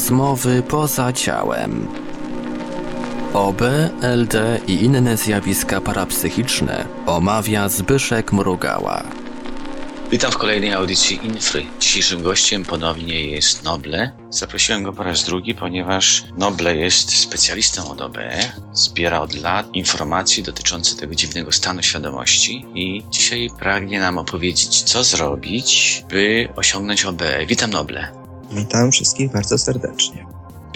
Rozmowy poza ciałem. OB, LD i inne zjawiska parapsychiczne omawia Zbyszek Mrugała. Witam w kolejnej audycji Infry. Dzisiejszym gościem ponownie jest Noble. Zaprosiłem go po raz drugi, ponieważ Noble jest specjalistą od OB. Zbiera od lat informacje dotyczące tego dziwnego stanu świadomości i dzisiaj pragnie nam opowiedzieć, co zrobić, by osiągnąć OB. Witam Noble. Witam wszystkich bardzo serdecznie.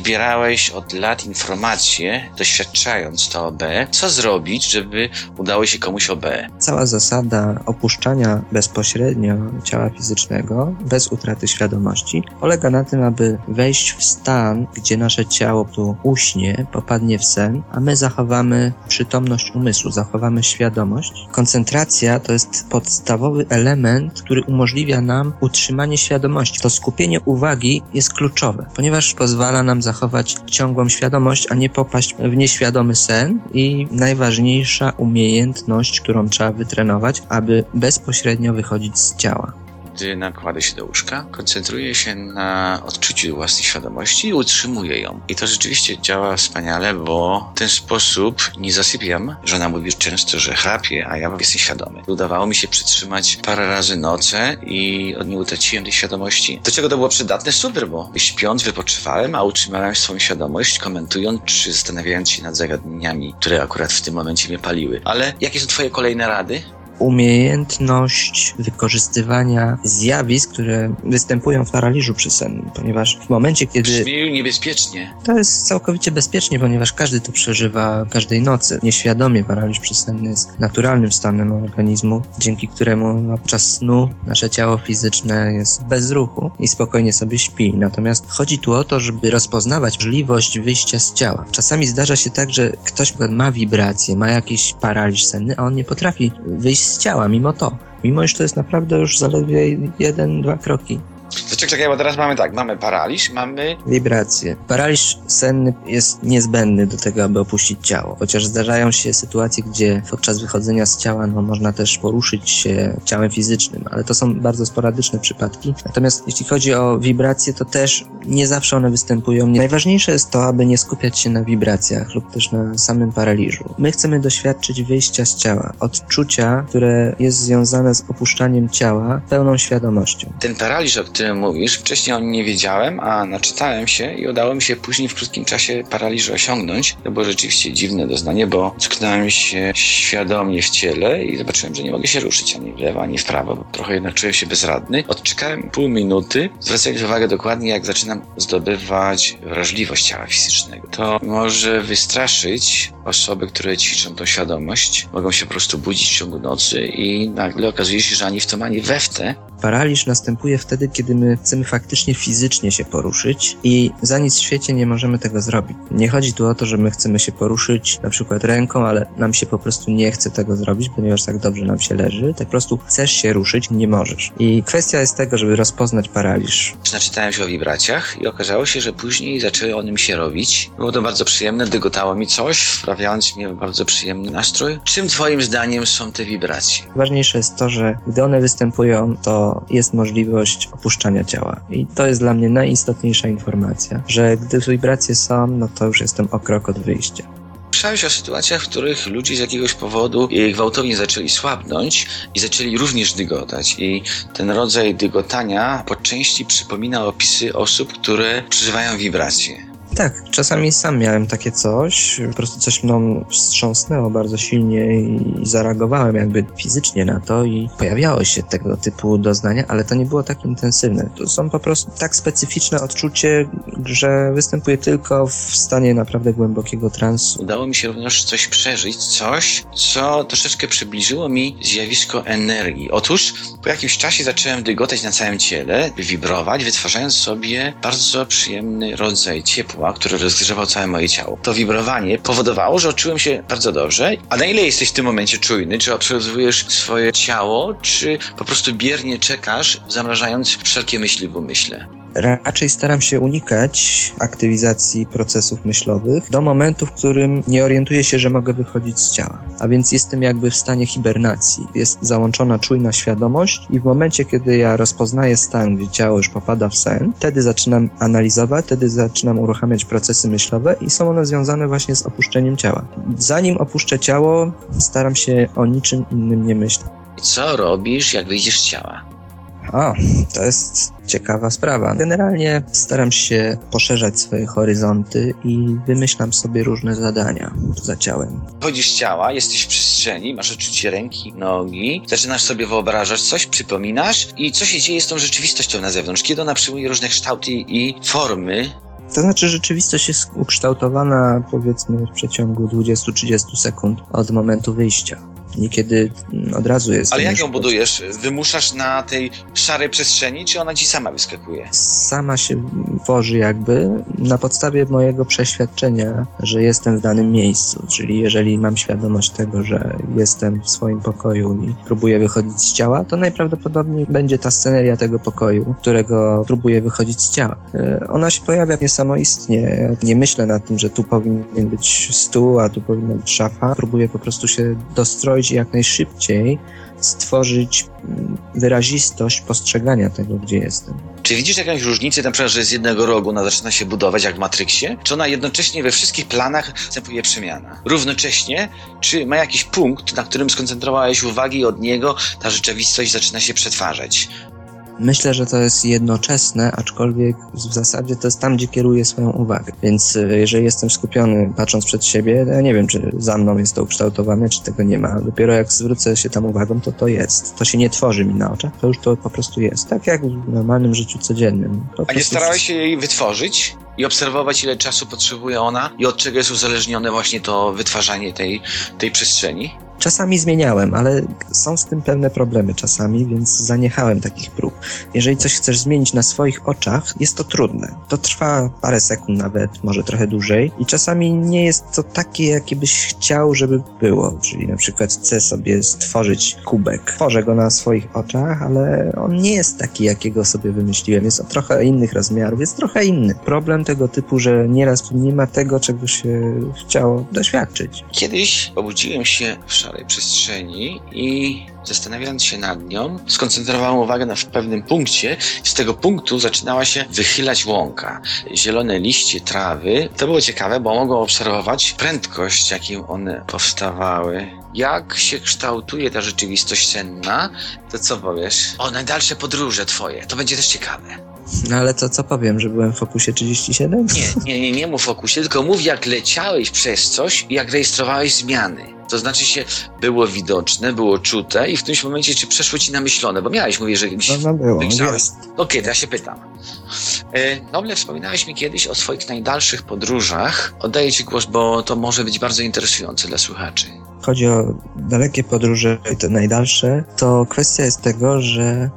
Zbierałeś od lat informacje, doświadczając to OB. Co zrobić, żeby udało się komuś OB? Cała zasada opuszczania bezpośrednio ciała fizycznego, bez utraty świadomości, polega na tym, aby wejść w stan, gdzie nasze ciało tu uśnie, popadnie w sen, a my zachowamy przytomność umysłu, zachowamy świadomość. Koncentracja to jest podstawowy element, który umożliwia nam utrzymanie świadomości. To skupienie uwagi jest kluczowe, ponieważ pozwala nam zachować ciągłą świadomość, a nie popaść w nieświadomy sen i najważniejsza umiejętność, którą trzeba wytrenować, aby bezpośrednio wychodzić z ciała gdy nakłada się do łóżka, koncentruje się na odczuciu własnej świadomości i utrzymuje ją. I to rzeczywiście działa wspaniale, bo w ten sposób nie zasypiam. Żona mówi często, że chrapie, a ja jestem świadomy. Udawało mi się przytrzymać parę razy noce i nie utraciłem tej świadomości. Do czego to było przydatne? Super, bo śpiąc wypoczywałem, a utrzymałem swoją świadomość, komentując czy zastanawiając się nad zagadnieniami, które akurat w tym momencie mnie paliły. Ale jakie są twoje kolejne rady? Umiejętność wykorzystywania zjawisk, które występują w paraliżu przysennym, ponieważ w momencie, kiedy... Brzmi niebezpiecznie. To jest całkowicie bezpiecznie, ponieważ każdy to przeżywa każdej nocy. Nieświadomie paraliż przysenny jest naturalnym stanem organizmu, dzięki któremu podczas snu nasze ciało fizyczne jest bez ruchu i spokojnie sobie śpi. Natomiast chodzi tu o to, żeby rozpoznawać możliwość wyjścia z ciała. Czasami zdarza się tak, że ktoś ma wibracje, ma jakiś paraliż senny, a on nie potrafi wyjść z ciała mimo to. Mimo, że to jest naprawdę już zaledwie jeden, dwa kroki. Czekaj, czekaj, bo teraz mamy tak, mamy paraliż, mamy... Wibracje. Paraliż senny jest niezbędny do tego, aby opuścić ciało. Chociaż zdarzają się sytuacje, gdzie podczas wychodzenia z ciała no, można też poruszyć się ciałem fizycznym, ale to są bardzo sporadyczne przypadki. Natomiast jeśli chodzi o wibracje, to też nie zawsze one występują. Najważniejsze jest to, aby nie skupiać się na wibracjach lub też na samym paraliżu. My chcemy doświadczyć wyjścia z ciała, odczucia, które jest związane z opuszczaniem ciała pełną świadomością. Ten paraliż, o którym którym mówisz. Wcześniej o nim nie wiedziałem, a naczytałem się i udało mi się później w krótkim czasie paraliżu osiągnąć. To było rzeczywiście dziwne doznanie, bo tknąłem się świadomie w ciele i zobaczyłem, że nie mogę się ruszyć ani w lewo, ani w prawo, bo trochę jednak czułem się bezradny. Odczekałem pół minuty, zwracając uwagę dokładnie, jak zaczynam zdobywać wrażliwość ciała fizycznego. To może wystraszyć osoby, które ćwiczą tą świadomość. Mogą się po prostu budzić w ciągu nocy i nagle okazuje się, że ani w to, ani we w te Paraliż następuje wtedy, kiedy my chcemy faktycznie fizycznie się poruszyć i za nic w świecie nie możemy tego zrobić. Nie chodzi tu o to, że my chcemy się poruszyć na przykład ręką, ale nam się po prostu nie chce tego zrobić, ponieważ tak dobrze nam się leży. Tak po prostu chcesz się ruszyć, nie możesz. I kwestia jest tego, żeby rozpoznać paraliż. Naczytałem się o wibracjach i okazało się, że później zaczęły one mi się robić. Było to bardzo przyjemne, dygotało mi coś, wprawiając mnie w bardzo przyjemny nastrój. Czym twoim zdaniem są te wibracje? Ważniejsze jest to, że gdy one występują, to jest możliwość opuszczania ciała. I to jest dla mnie najistotniejsza informacja, że gdy wibracje są, no to już jestem o krok od wyjścia. Słyszałeś o sytuacjach, w których ludzie z jakiegoś powodu gwałtownie zaczęli słabnąć i zaczęli również dygotać. I ten rodzaj dygotania po części przypomina opisy osób, które przeżywają wibracje. Tak, czasami sam miałem takie coś, po prostu coś mną wstrząsnęło bardzo silnie i zareagowałem jakby fizycznie na to i pojawiało się tego typu doznania, ale to nie było tak intensywne. To są po prostu tak specyficzne odczucie, że występuje tylko w stanie naprawdę głębokiego transu. Udało mi się również coś przeżyć, coś, co troszeczkę przybliżyło mi zjawisko energii. Otóż po jakimś czasie zacząłem dygotać na całym ciele, wibrować, wytwarzając sobie bardzo przyjemny rodzaj ciepła, ciepła, który rozgrzewał całe moje ciało. To wibrowanie powodowało, że czułem się bardzo dobrze. A na ile jesteś w tym momencie czujny? Czy obserwujesz swoje ciało, czy po prostu biernie czekasz, zamrażając wszelkie myśli w umyśle? Raczej staram się unikać aktywizacji procesów myślowych do momentu, w którym nie orientuję się, że mogę wychodzić z ciała. A więc jestem jakby w stanie hibernacji. Jest załączona czujna świadomość i w momencie, kiedy ja rozpoznaję stan, gdzie ciało już popada w sen, wtedy zaczynam analizować, wtedy zaczynam uruchamiać procesy myślowe i są one związane właśnie z opuszczeniem ciała. Zanim opuszczę ciało, staram się o niczym innym nie myśleć. Co robisz, jak wyjdziesz z ciała? O, to jest ciekawa sprawa. Generalnie staram się poszerzać swoje horyzonty i wymyślam sobie różne zadania za ciałem. Chodzisz z ciała, jesteś w przestrzeni, masz odczucie ręki, nogi, zaczynasz sobie wyobrażać coś, przypominasz i co się dzieje z tą rzeczywistością na zewnątrz, kiedy ona przyjmuje różne kształty i formy. To znaczy, rzeczywistość jest ukształtowana powiedzmy w przeciągu 20-30 sekund od momentu wyjścia. Niekiedy od razu jest. Ale jak ją budujesz? Wymuszasz na tej szarej przestrzeni, czy ona ci sama wyskakuje? Sama się tworzy jakby na podstawie mojego przeświadczenia, że jestem w danym miejscu. Czyli jeżeli mam świadomość tego, że jestem w swoim pokoju i próbuję wychodzić z ciała, to najprawdopodobniej będzie ta sceneria tego pokoju, którego próbuję wychodzić z ciała. E, Ona się pojawia niesamoistnie. Nie myślę nad tym, że tu powinien być stół, a tu powinna być szafa. Próbuję po prostu się dostroić i jak najszybciej stworzyć mm, wyrazistość postrzegania tego, gdzie jestem. Czy widzisz jakąś różnicę, na przykład, że z jednego rogu ona zaczyna się budować jak w Matrixie? Czy ona jednocześnie we wszystkich planach następuje przemiana? Równocześnie, czy ma jakiś punkt, na którym skoncentrowałeś uwagę i od niego ta rzeczywistość zaczyna się przetwarzać? Myślę, że to jest jednoczesne, aczkolwiek w zasadzie to jest tam, gdzie kieruję swoją uwagę. Więc y, jeżeli jestem skupiony patrząc przed siebie, to ja nie wiem, czy za mną jest to ukształtowane, czy tego nie ma. Dopiero jak zwrócę się tam uwagą, to to jest. To się nie tworzy mi na oczach, to już to po prostu jest. Tak jak w normalnym życiu codziennym. Po A nie starałeś się jej wytworzyć i obserwować, ile czasu potrzebuje ona i od czego jest uzależnione właśnie to wytwarzanie tej, tej przestrzeni? Czasami zmieniałem, ale są z tym pewne problemy czasami, więc zaniechałem takich prób. Jeżeli coś chcesz zmienić na swoich oczach, jest to trudne. To trwa parę sekund nawet, może trochę dłużej i czasami nie jest to takie, jakie byś chciał, żeby było. Czyli na przykład chcę sobie stworzyć kubek. Tworzę go na swoich oczach, ale on nie jest taki, jakiego sobie wymyśliłem. Jest o trochę innych rozmiarów, jest trochę inny. Problem tego typu, że nieraz nie ma tego, czego się chciało doświadczyć. Kiedyś obudziłem się w szarej przestrzeni i zastanawiając się nad nią, skoncentrowałem uwagę na pewnym punkcie. Z tego punktu zaczynała się wychylać łąka. Zielone liście trawy. To było ciekawe, bo mogłem obserwować prędkość, jakim one powstawały. Jak się kształtuje ta rzeczywistość senna, to co powiesz? O, najdalsze podróże twoje. To będzie też ciekawe. No ale to co powiem, że byłem w Fokusie 37? Nie, nie, nie, nie mów o kusie, tylko mów jak leciałeś przez coś i jak rejestrowałeś zmiany. To znaczy się było widoczne, było czute i w którymś momencie czy przeszło ci namyślone, bo miałeś, mówię, że gdzieś No, no było, wygrzałeś. jest. Okej, to ja się pytam. E, Noble, wspominałeś mi kiedyś o swoich najdalszych podróżach. Oddaję ci głos, bo to może być bardzo interesujące dla słuchaczy. chodzi o dalekie podróże i te najdalsze, to kwestia jest tego, że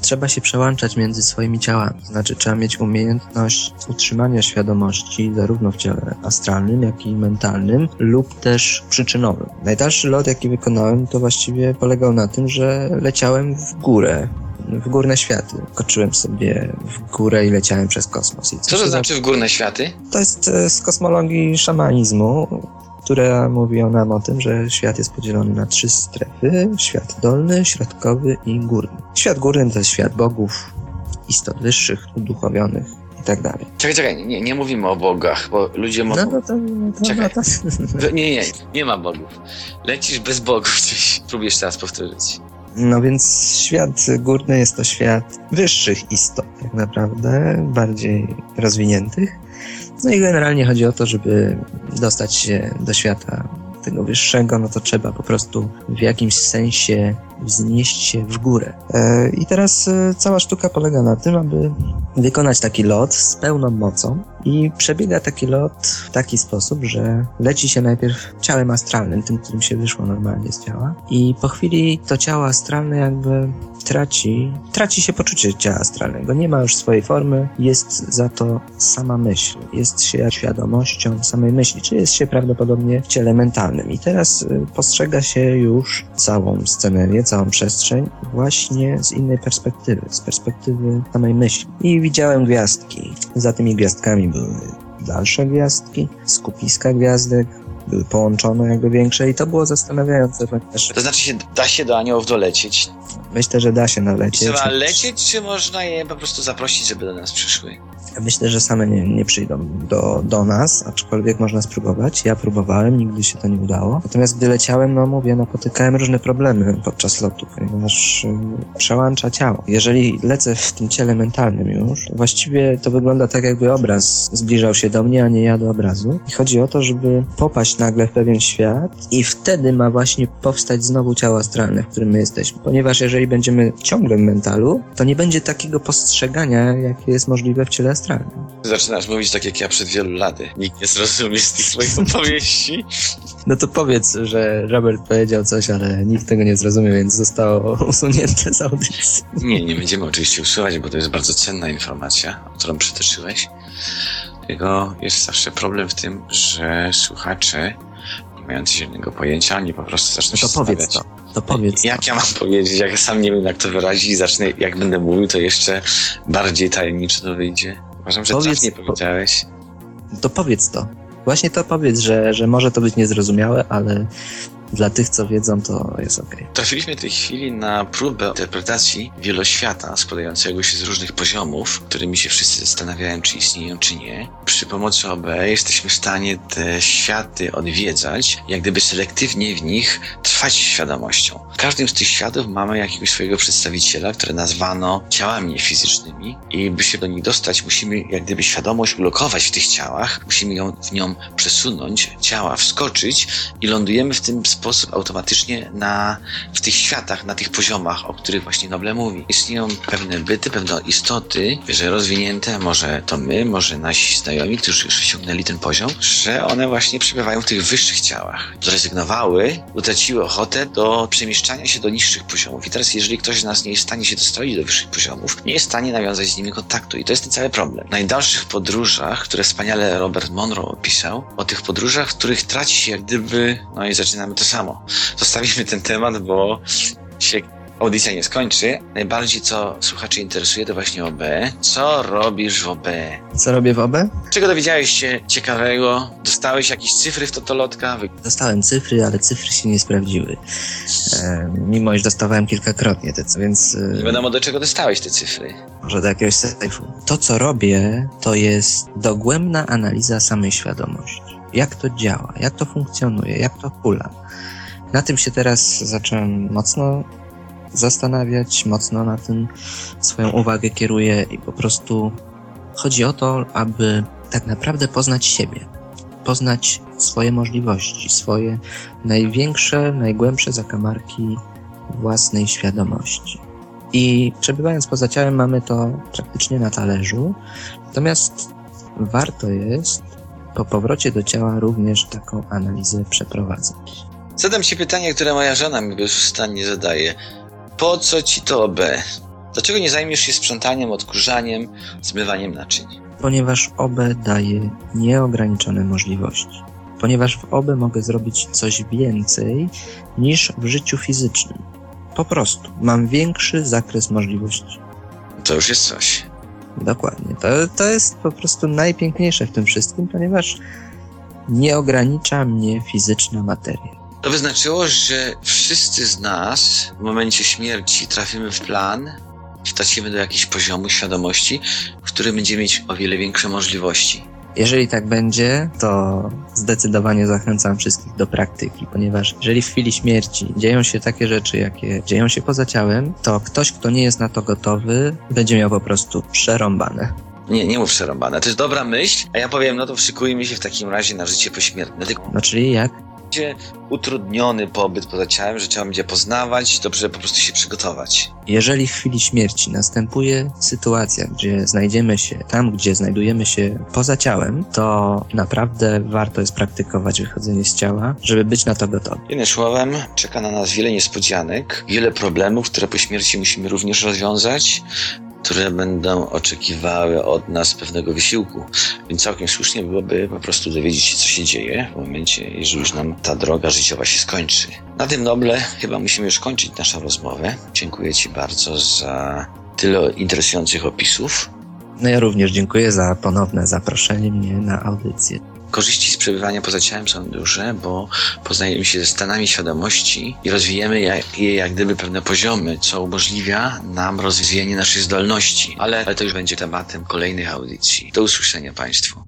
trzeba się przełączać między swoimi ciałami. Znaczy, trzeba mieć umiejętność utrzymania świadomości zarówno w ciele astralnym, jak i mentalnym, lub też przyczynowym. Najdalszy lot, jaki wykonałem, to właściwie polegał na tym, że leciałem w górę. W górne światy. Koczyłem sobie w górę i leciałem przez kosmos. I Co to się znaczy w górne światy? to jest e, z kosmologii szamanizmu, która mówi o nam o tym, że świat jest podzielony na trzy strefy: świat dolny, środkowy i górny. Świat górny to jest świat bogów, istot wyższych, uduchowionych i tak dalej. Czekaj, czekaj, nie, nie mówimy o bogach, bo ludzie No, mogą... no to, no to, Czekaj. no to, Nie, nie, nie ma bogów. Lecisz bez bogów gdzieś. Próbujesz teraz powtórzyć. No więc świat górny jest to świat wyższych istot, tak naprawdę, bardziej rozwiniętych. No i generalnie chodzi o to, żeby dostać się do świata tego wyższego, no to trzeba po prostu w jakimś sensie wznieść się w górę. E, I teraz e, cała sztuka polega na tym, aby wykonać taki lot z pełną mocą i przebiega taki lot w taki sposób, że leci się najpierw ciałem astralnym, tym, którym się wyszło normalnie z ciała i po chwili to ciało astralne jakby traci, traci się poczucie ciała astralnego. Nie ma już swojej formy, jest za to sama myśl, jest się świadomością samej myśli, czy jest się prawdopodobnie w ciele mentalnym. I teraz y, postrzega się już całą scenerię, całą przestrzeń właśnie z innej perspektywy, z perspektywy samej myśli. I widziałem gwiazdki. Za tymi gwiazdkami były dalsze gwiazdki, skupiska gwiazdek, były połączone jakby większe i to było zastanawiające, ponieważ To znaczy się, da się do aniołów dolecieć. Myślę, że da się nalecieć. Trzeba lecieć, czy można je po prostu zaprosić, żeby do nas przyszły? Myślę, że same nie, nie przyjdą do, do nas, aczkolwiek można spróbować. Ja próbowałem, nigdy się to nie udało. Natomiast gdy leciałem, no mówię, napotykałem różne problemy podczas lotu, ponieważ y, przełącza ciało. Jeżeli lecę w tym ciele mentalnym już, to właściwie to wygląda tak, jakby obraz zbliżał się do mnie, a nie ja do obrazu. I chodzi o to, żeby popaść nagle w pewien świat i wtedy ma właśnie powstać znowu ciało astralne, w którym my jesteśmy. Ponieważ jeżeli będziemy ciągle w mentalu, to nie będzie takiego postrzegania, jakie jest możliwe w ciele astralnym. Zaczynasz mówić tak jak ja przed wielu laty. Nikt nie zrozumie z tych swoich opowieści. No to powiedz, że Robert powiedział coś, ale nikt tego nie zrozumiał, więc zostało usunięte z audycji. Nie, nie będziemy oczywiście usuwać, bo to jest bardzo cenna informacja, którą przytoczyłeś. Tylko jest zawsze problem w tym, że słuchacze, nie mający zielonego pojęcia, oni po prostu zaczną się to powiedz to. To powiedz Jak to. ja mam powiedzieć, jak ja sam nie wiem jak to wyrazić i zacznę, jak będę mówił, to jeszcze bardziej tajemniczo to wyjdzie. Uważam, że Powiedz- trafnie powiedziałeś. To powiedz to. Właśnie to powiedz, że, że może to być niezrozumiałe, ale dla tych, co wiedzą, to jest okej. Trafiliśmy w tej chwili na próbę interpretacji wieloświata składającego się z różnych poziomów, którymi się wszyscy zastanawiają, czy istnieją, czy nie. Przy pomocy OB jesteśmy w stanie te światy odwiedzać, jak gdyby selektywnie w nich trwać świadomością. W każdym z tych światów mamy jakiegoś swojego przedstawiciela, które nazwano ciałami fizycznymi i by się do nich dostać, musimy jak gdyby świadomość ulokować w tych ciałach, musimy ją w nią przesunąć, ciała wskoczyć i lądujemy w tym sposób automatycznie na, w tych światach, na tych poziomach, o których właśnie Noble mówi. Istnieją pewne byty, pewne istoty, że rozwinięte, może to my, może nasi znajomi, którzy już osiągnęli ten poziom, że one właśnie przebywają w tych wyższych ciałach. Zrezygnowały, utraciły ochotę do przemieszczania się do niższych poziomów. I teraz, jeżeli ktoś z nas nie jest w stanie się dostroić do wyższych poziomów, nie jest w stanie nawiązać z nimi kontaktu. I to jest ten cały problem. W najdalszych podróżach, które wspaniale Robert Monroe opisał, o tych podróżach, w których traci się jak gdyby, no i zaczynamy to samo. Zostawimy ten temat, bo się audycja nie skończy. Najbardziej co słuchaczy interesuje to właśnie OB. Co robisz w OB? Co robię w OB? Czego dowiedziałeś się ciekawego? Dostałeś jakieś cyfry w Totolotka? Dostałem cyfry, ale cyfry się nie sprawdziły. E, mimo iż dostawałem kilkakrotnie te, więc e, Nie wiadomo do czego dostałeś te cyfry. może do jakiegoś sejfu. To, co robię, to jest dogłębna analiza samej świadomości. Jak to działa, jak to funkcjonuje, jak to hula. Na tym się teraz zacząłem mocno zastanawiać, mocno na tym swoją uwagę kieruję i po prostu chodzi o to, aby tak naprawdę poznać siebie, poznać swoje możliwości, swoje największe, najgłębsze zakamarki własnej świadomości. I przebywając poza ciałem mamy to praktycznie na talerzu, natomiast warto jest po powrocie do ciała również taką analizę przeprowadzać. Zadam ci pytanie, które moja żona mi bezustannie zadaje. Po co ci to OB? Dlaczego nie zajmiesz się sprzątaniem, odkurzaniem, zmywaniem naczyń? Ponieważ OB daje nieograniczone możliwości. Ponieważ w OB mogę zrobić coś więcej niż w życiu fizycznym. Po prostu mam większy zakres możliwości. To już jest coś. Dokładnie. To, to jest po prostu najpiękniejsze w tym wszystkim, ponieważ nie ogranicza mnie fizyczna materia. To by znaczyło, że wszyscy z nas w momencie śmierci trafimy w plan, wtracimy do jakiegoś poziomu świadomości, w którym będziemy mieć o wiele większe możliwości. Jeżeli tak będzie, to zdecydowanie zachęcam wszystkich do praktyki, ponieważ jeżeli w chwili śmierci dzieją się takie rzeczy, jakie dzieją się poza ciałem, to ktoś, kto nie jest na to gotowy, będzie miał po prostu przerąbane. Nie, nie mów przerąbane. To jest dobra myśl, a ja powiem, no to szykujmy się w takim razie na życie pośmiertne. Tylko No czyli jak? Będzie utrudniony pobyt poza ciałem, że trzeba będzie poznawać, dobrze po prostu się przygotować. Jeżeli w chwili śmierci następuje sytuacja, gdzie znajdziemy się tam, gdzie znajdujemy się poza ciałem, to naprawdę warto jest praktykować wychodzenie z ciała, żeby być na to gotowy. Jednym słowem, czeka na nas wiele niespodzianek, wiele problemów, które po śmierci musimy również rozwiązać, które będą oczekiwały od nas pewnego wysiłku. Więc całkiem słusznie byłoby po prostu dowiedzieć się, co się dzieje w momencie, jeżeli już nam ta droga życiowa się skończy. Na tym noble chyba musimy już kończyć naszą rozmowę. Dziękuję Ci bardzo za tyle interesujących opisów. No ja również dziękuję za ponowne zaproszenie mnie na audycję. Korzyści z przebywania poza ciałem są duże, bo poznajemy się ze stanami świadomości i rozwijamy je jak gdyby pewne poziomy, co umożliwia nam rozwijanie naszych zdolności. Ale, ale to już będzie tematem kolejnych audycji. Do usłyszenia Państwu.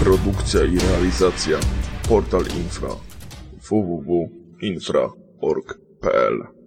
Produkcja i realizacja Portal Infra www.infra.org.pl